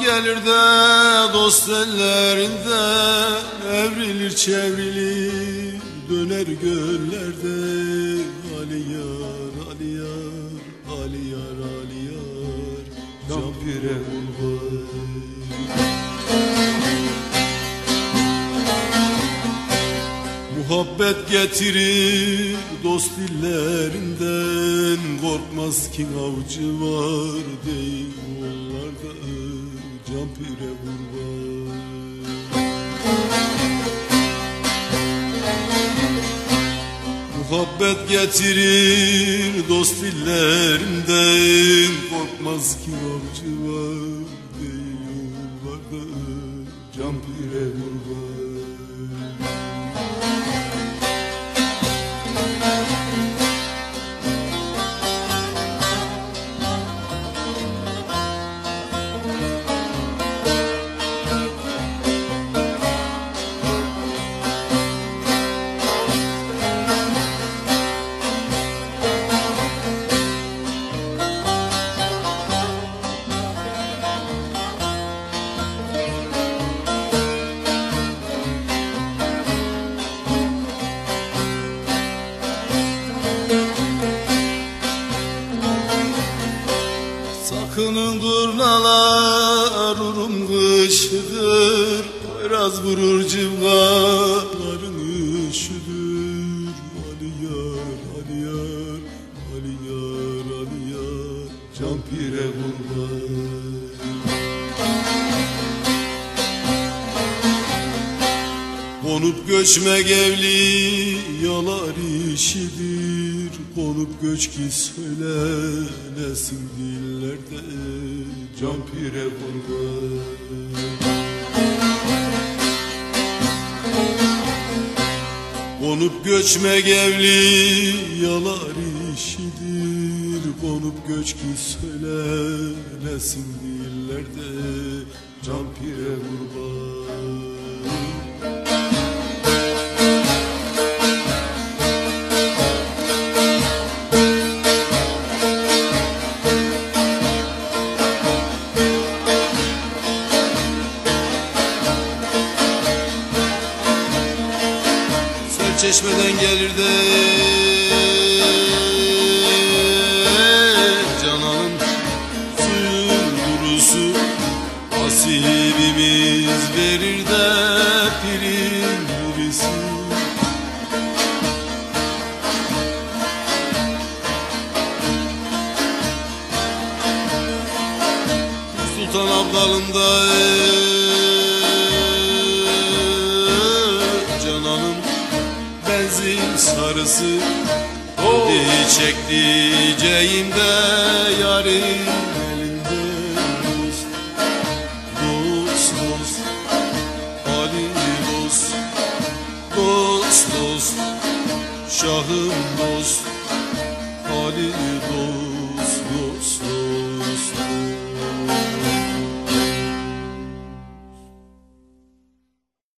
gelir de dost ellerinde Evrilir çevrilir döner göllerde. Ali yar, Ali yar, Ali yar, Ali yar Can pire. Muhabbet getirir dost dillerinden Korkmaz ki avcı var değil onlarda Can pire kurban Muhabbet getirir dost dillerinden Korkmaz ki avcı var değil onlarda Can pire kurban durnalar urum kışıdır Biraz vurur cıvgaların üşüdür. Ali yar, Ali yar, Ali yar, Ali yar Can pire kurban Konup göçmek evli yalar işidir Konup göç ki söylenesin dillerde Can pire Konup göçmek evli yalar işidir Konup göç ki söylenesin dillerde Can pire kurban çeşmeden gelir de Cananın suyun durusu Nasibimiz verir de pirin birisi. Sultan Abdalında Cananın sarısı Di çektiğimde yarın elinde dost Dost dost. Ali dost. Dost dost. Şahım dost. Ali dost dost dost